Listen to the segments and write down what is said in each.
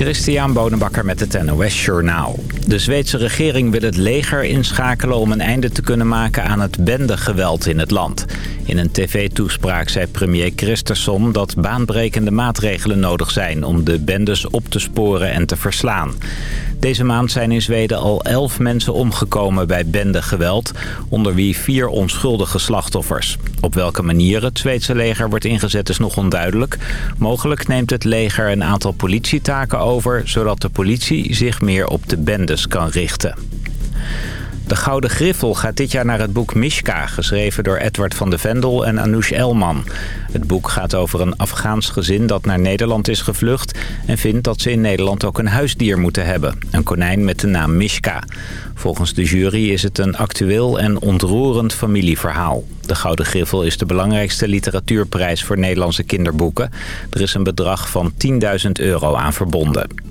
Christian Bonenbakker met het NOS Journaal. De Zweedse regering wil het leger inschakelen om een einde te kunnen maken aan het bendegeweld in het land. In een tv-toespraak zei premier Christensen dat baanbrekende maatregelen nodig zijn om de bendes op te sporen en te verslaan. Deze maand zijn in Zweden al elf mensen omgekomen bij bendegeweld, onder wie vier onschuldige slachtoffers. Op welke manier het Zweedse leger wordt ingezet is nog onduidelijk. Mogelijk neemt het leger een aantal politietaken over, zodat de politie zich meer op de bendes kan richten. De Gouden Griffel gaat dit jaar naar het boek Mishka, geschreven door Edward van de Vendel en Anoush Elman. Het boek gaat over een Afghaans gezin dat naar Nederland is gevlucht... en vindt dat ze in Nederland ook een huisdier moeten hebben. Een konijn met de naam Mishka. Volgens de jury is het een actueel en ontroerend familieverhaal. De Gouden Griffel is de belangrijkste literatuurprijs voor Nederlandse kinderboeken. Er is een bedrag van 10.000 euro aan verbonden.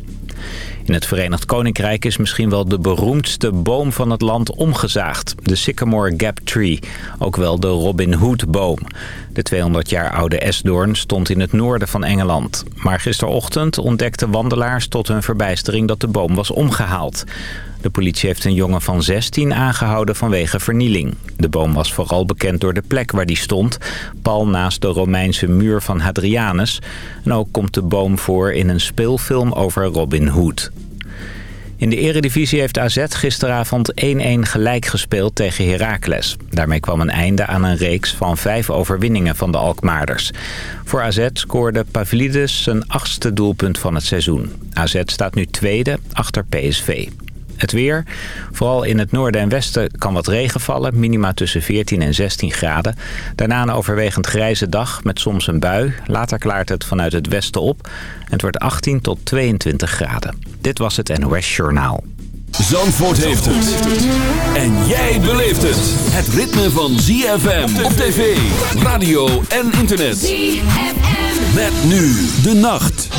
In het Verenigd Koninkrijk is misschien wel de beroemdste boom van het land omgezaagd. De Sycamore Gap Tree, ook wel de Robin Hood boom. De 200 jaar oude esdoorn stond in het noorden van Engeland. Maar gisterochtend ontdekten wandelaars tot hun verbijstering dat de boom was omgehaald. De politie heeft een jongen van 16 aangehouden vanwege vernieling. De boom was vooral bekend door de plek waar die stond, pal naast de Romeinse muur van Hadrianus. En ook komt de boom voor in een speelfilm over Robin Hood. In de eredivisie heeft AZ gisteravond 1-1 gelijk gespeeld tegen Heracles. Daarmee kwam een einde aan een reeks van vijf overwinningen van de Alkmaarders. Voor AZ scoorde Pavlidis zijn achtste doelpunt van het seizoen. AZ staat nu tweede achter PSV. Het weer. Vooral in het noorden en westen kan wat regen vallen. Minima tussen 14 en 16 graden. Daarna een overwegend grijze dag met soms een bui. Later klaart het vanuit het westen op. En het wordt 18 tot 22 graden. Dit was het NOS Journaal. Zandvoort heeft het. En jij beleeft het. Het ritme van ZFM op tv, radio en internet. ZFM. Met nu de nacht.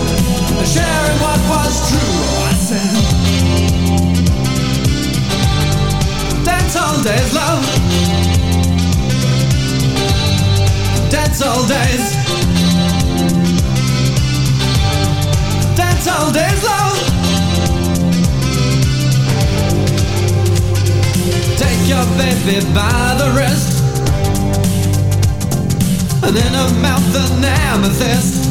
sharing what was true. I said, Dance all days, love. Dance all days. Dance all days, love. Take your baby by the wrist. And in her mouth an amethyst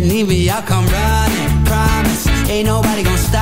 that need me, I'll come running. Promise, ain't nobody gonna stop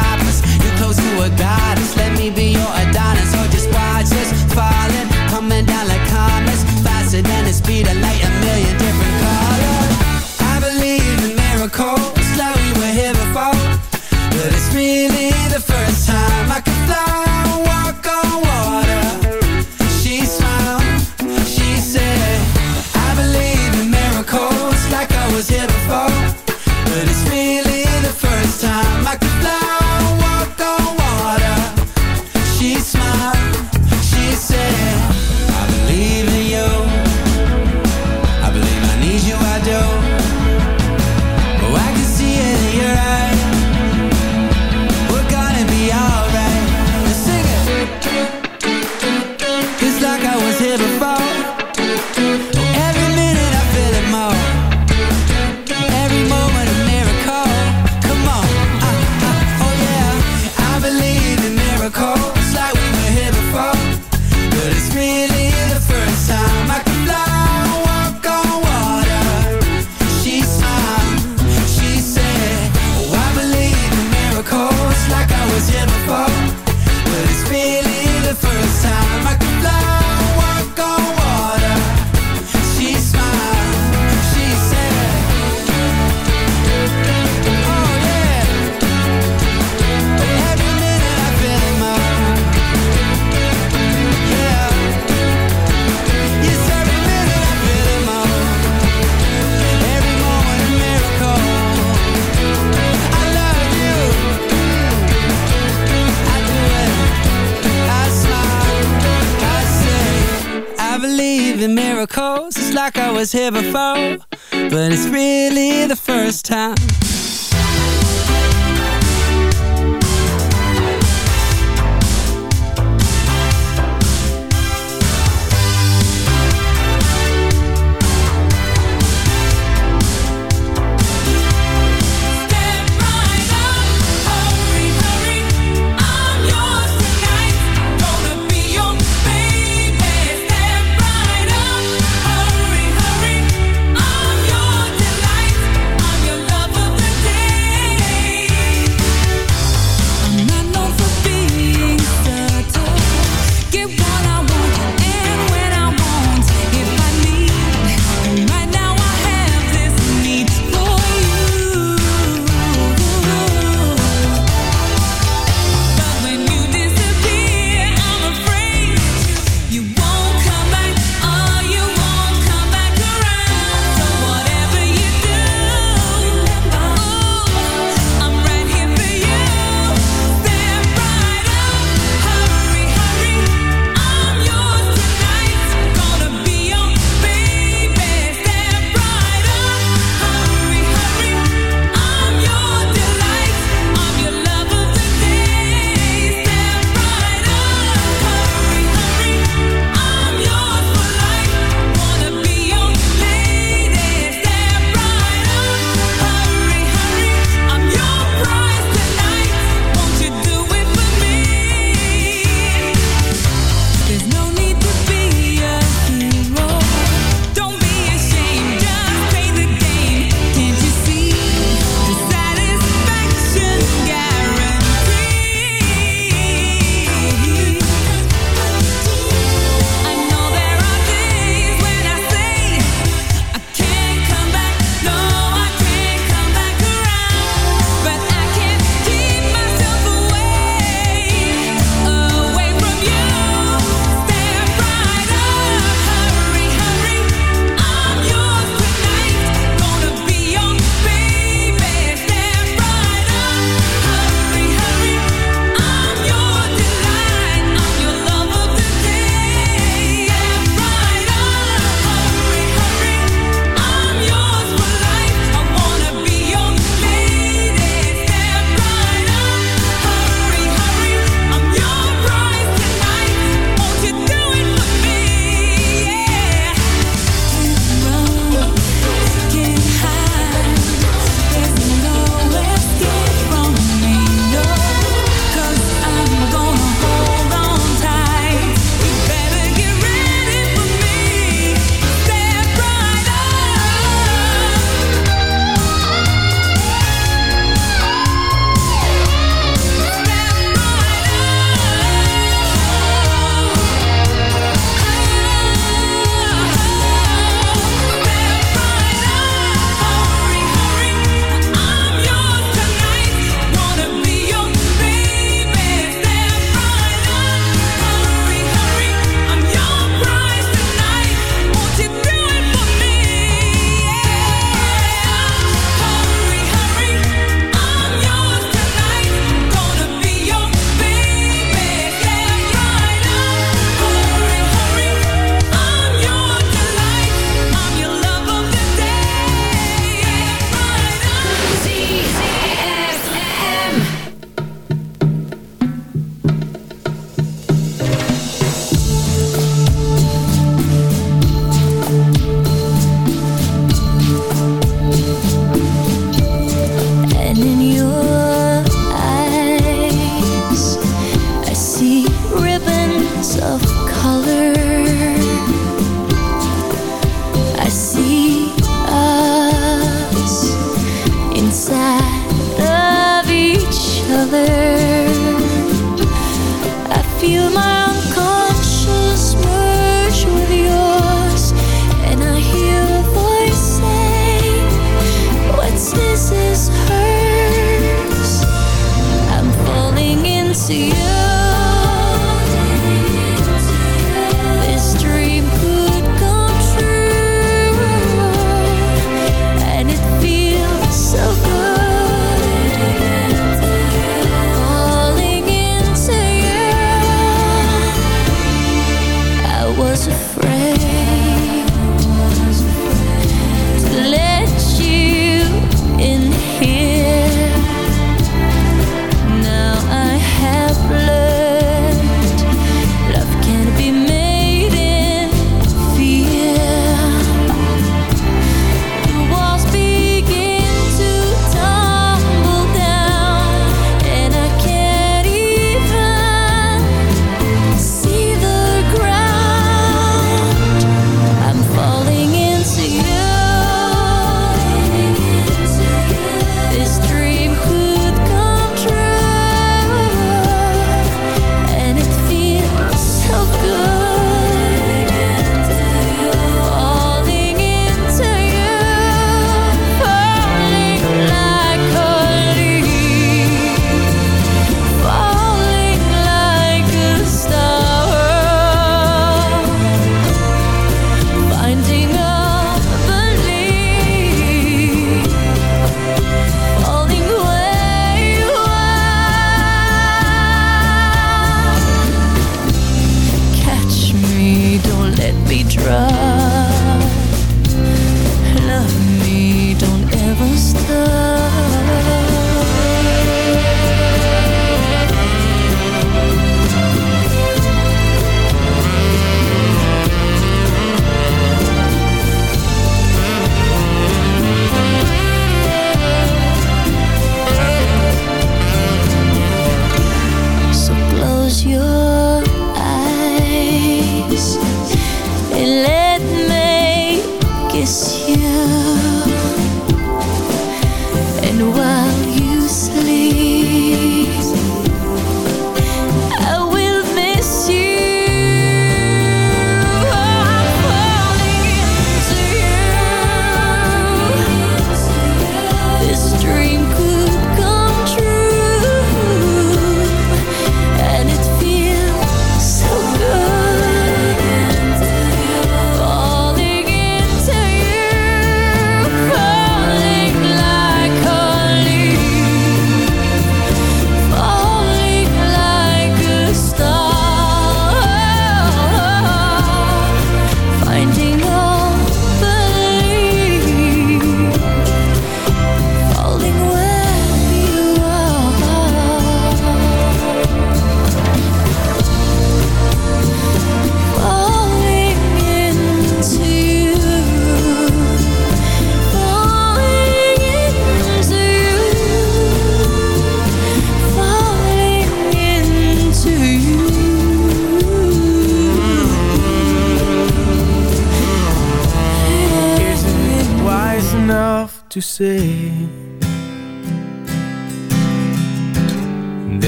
ever But it's really the first time.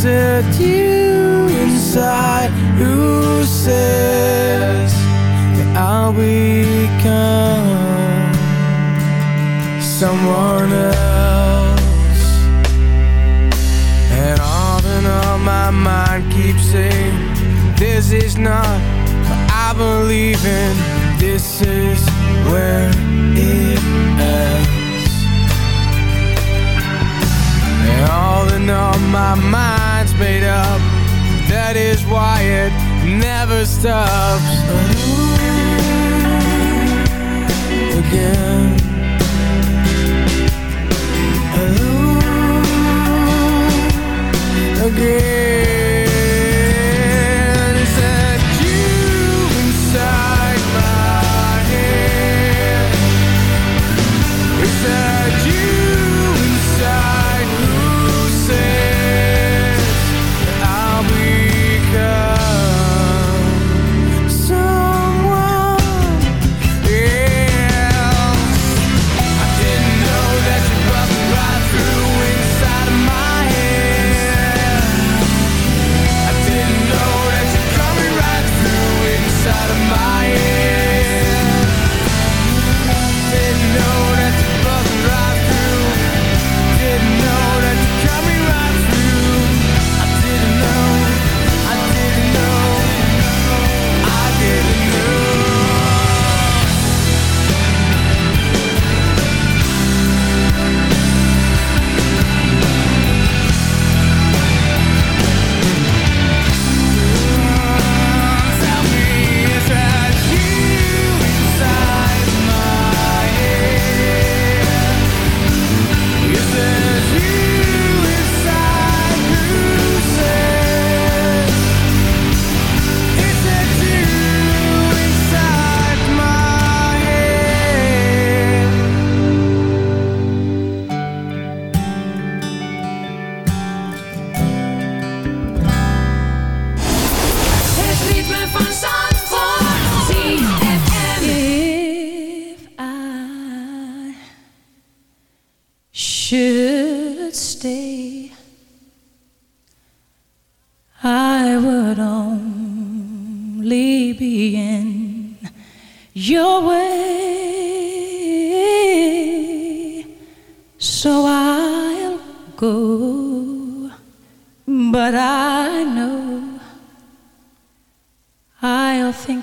Is you inside who says that I'll become someone else? And all in all my mind keeps saying this is not what I believe in. This is where it ends. And all in all my mind's made up. That is why it never stops. Alone Again. Alone Again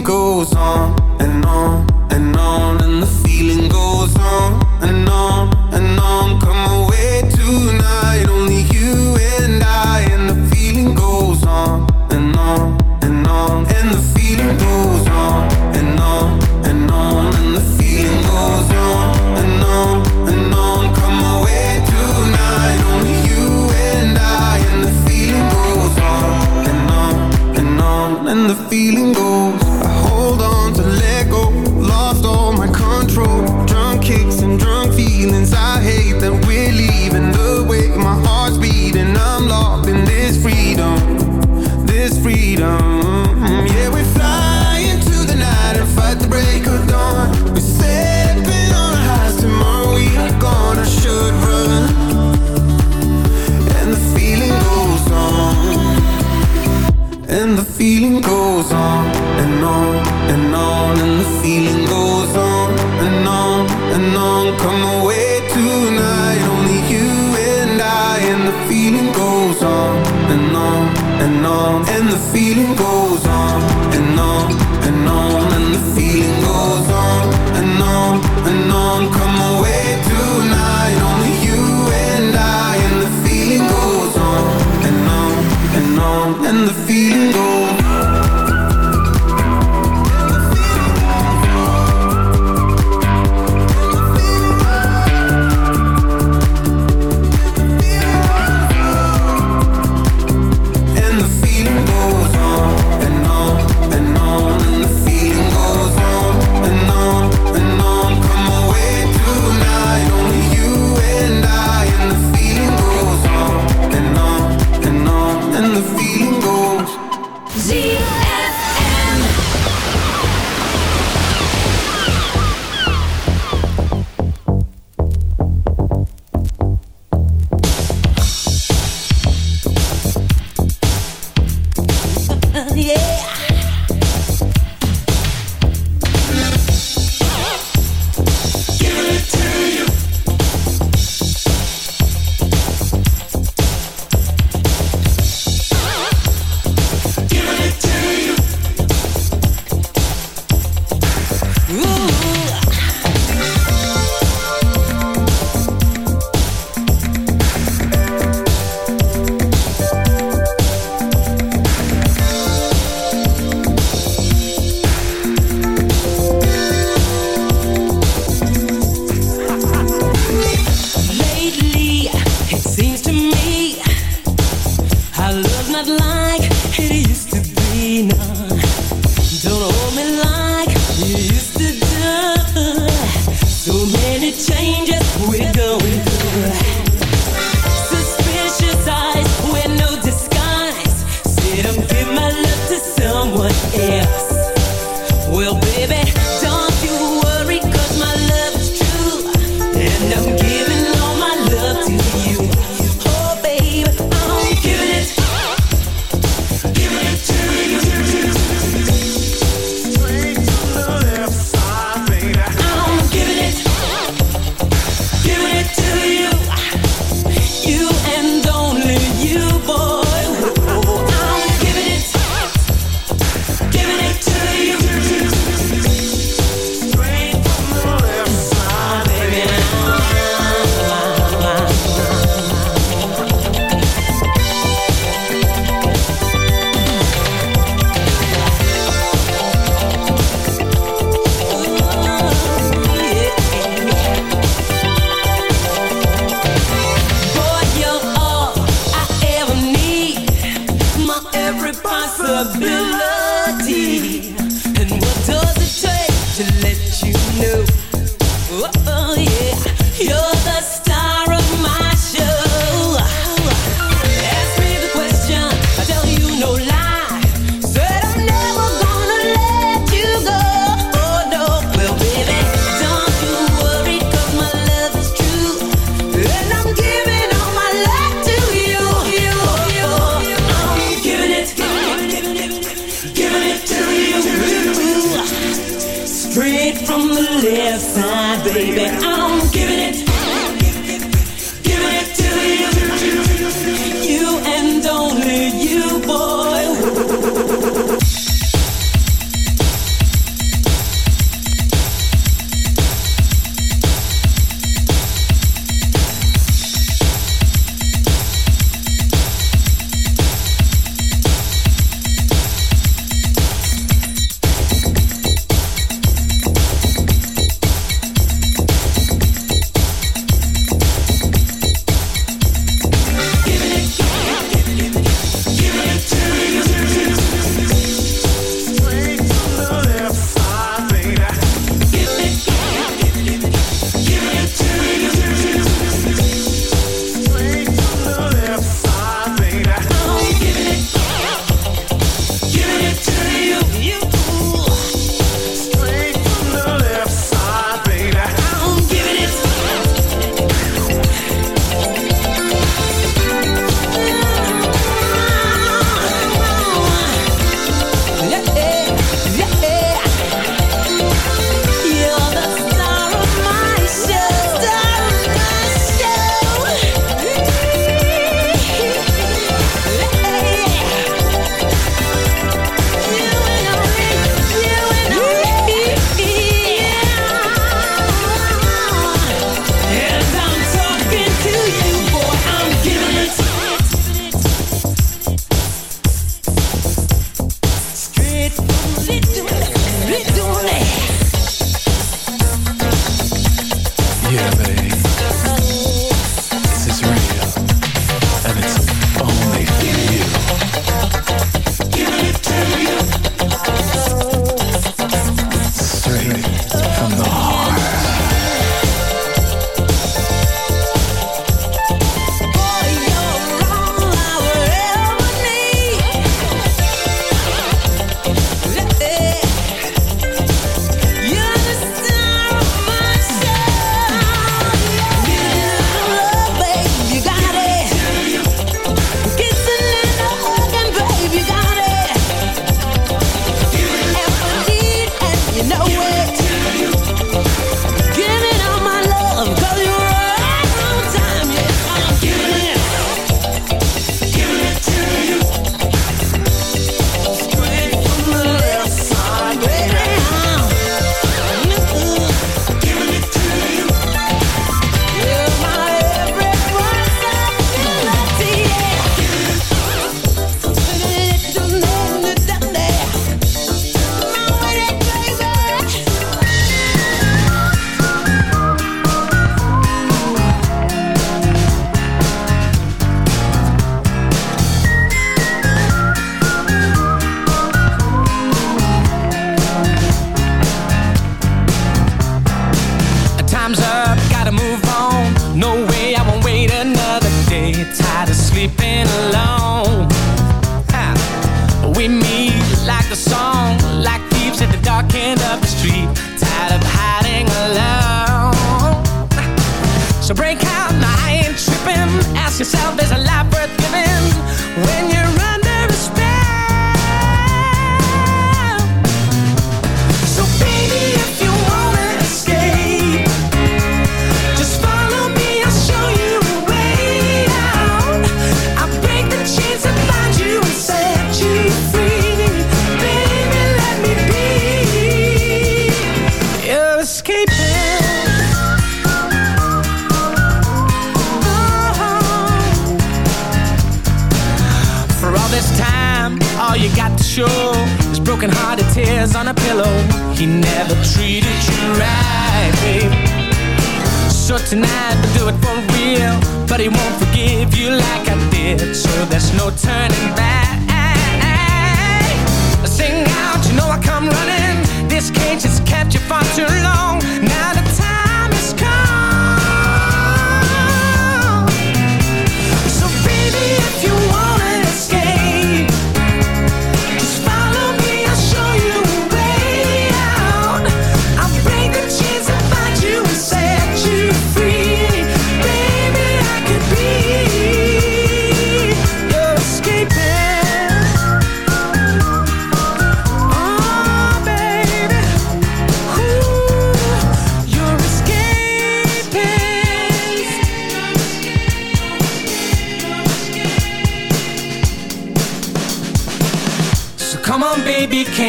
Goes on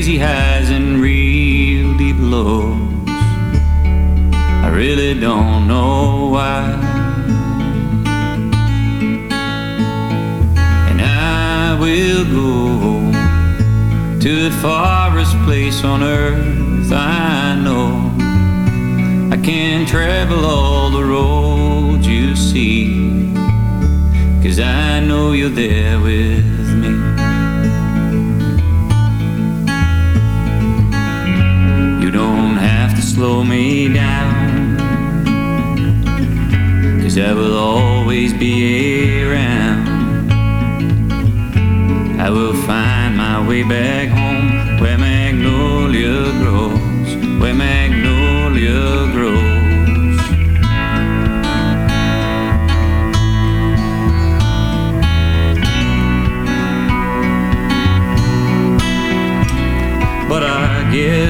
easy hat.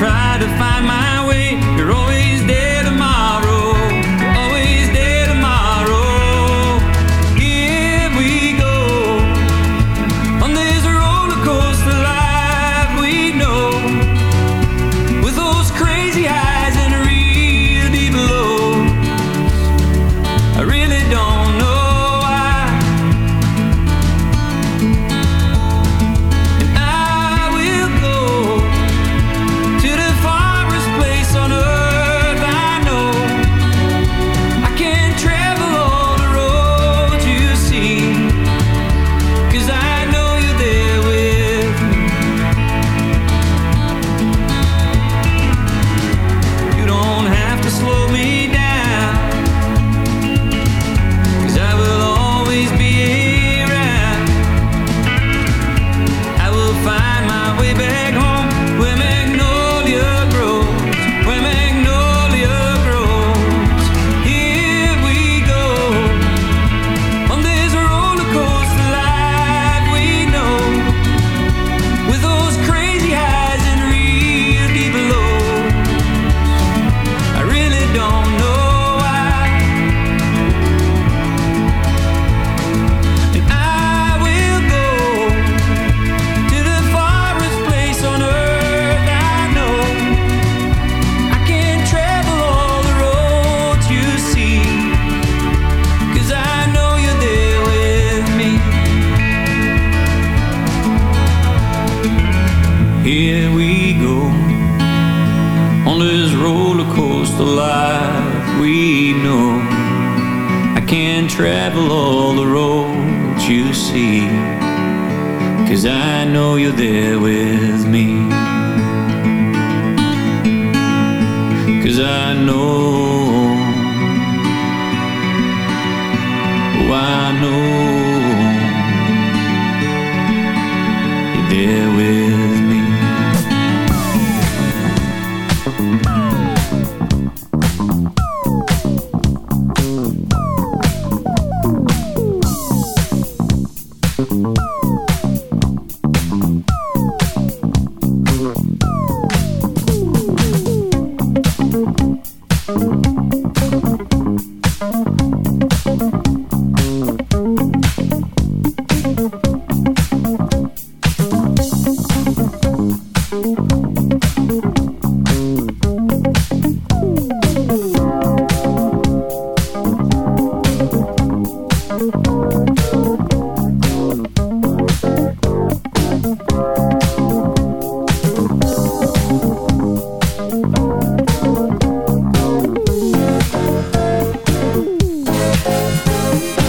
try to find my Thank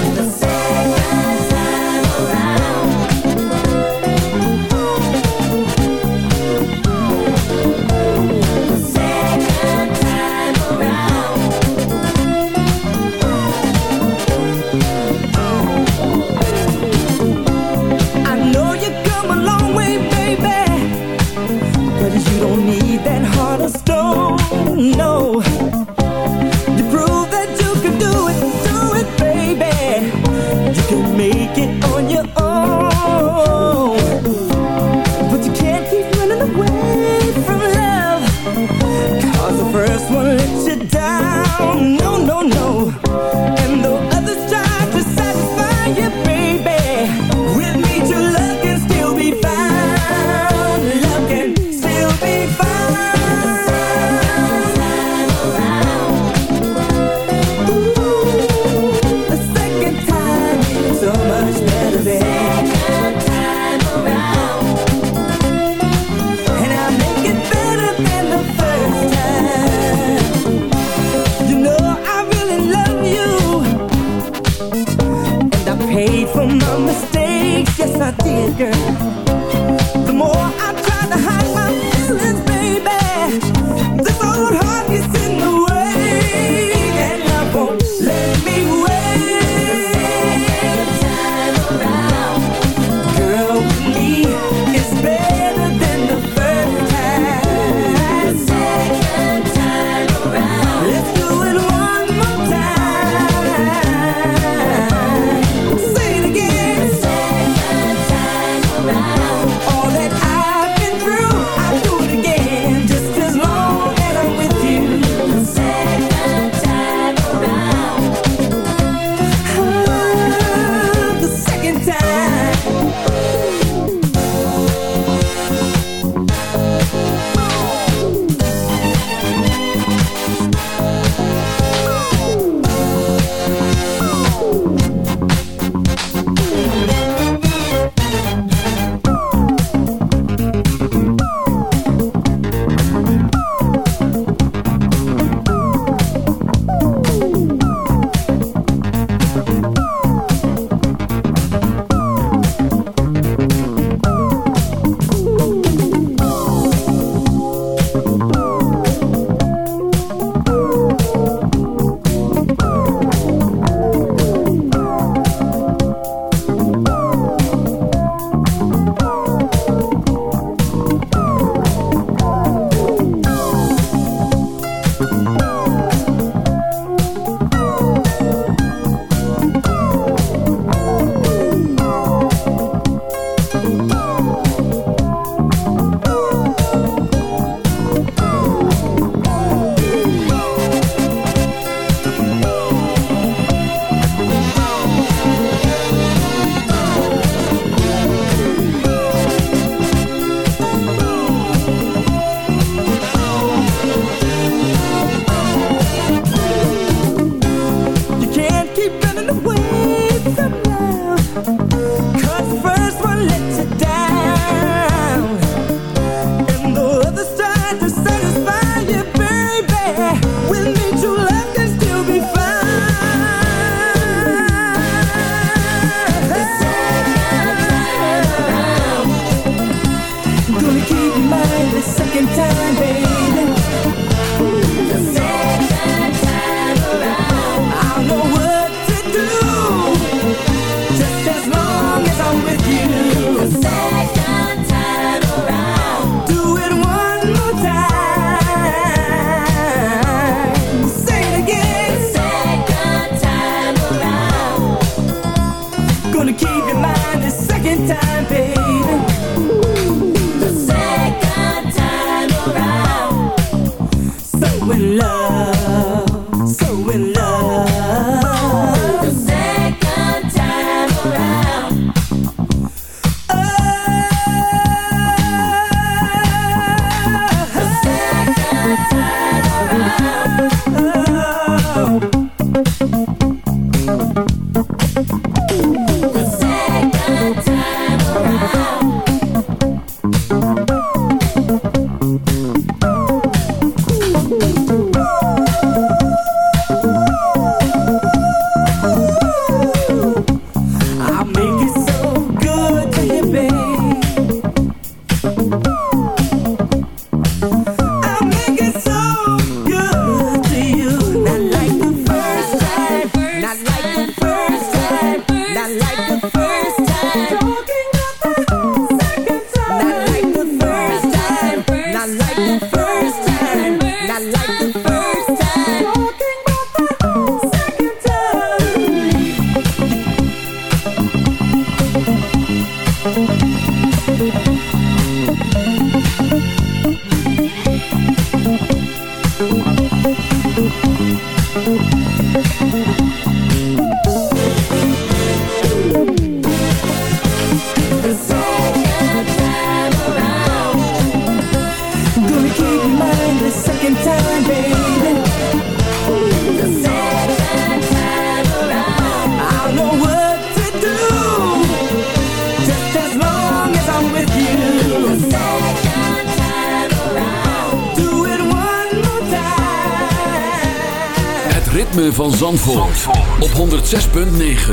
Zandvoort, Zandvoort. op 106.9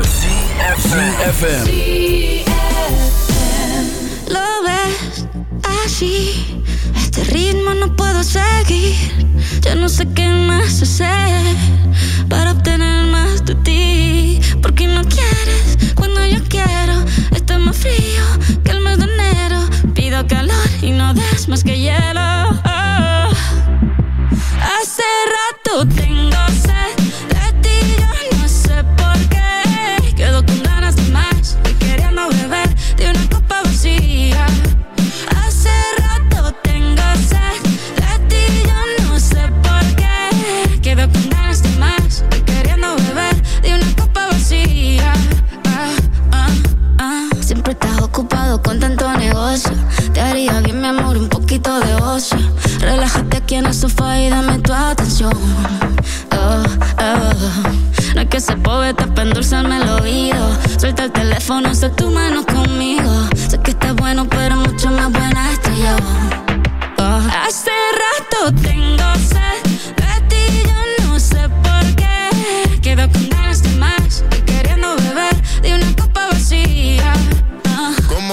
CFFM Lo ves así. Este ritmo no puedo seguir. Yo no sé qué más hacer Para obtener más de ti. Porque no quieres cuando yo quiero? Está más frío que el mes de enero. Pido calor y no des más que hielo.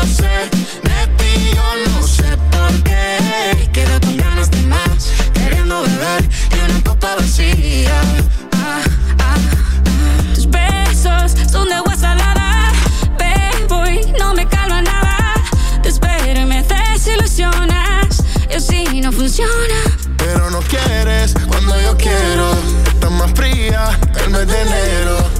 No sé De ti yo no sé por qué. Y quedo con ganas de más. Queriendo beber Y una copa vacía. Ah, ah, ah. Tus besos son de agua salada. Bebo y no me calma nada. Te espero y me desilusionas. Y así no funciona. Pero no quieres cuando yo quiero. Estás más fría el mes de enero.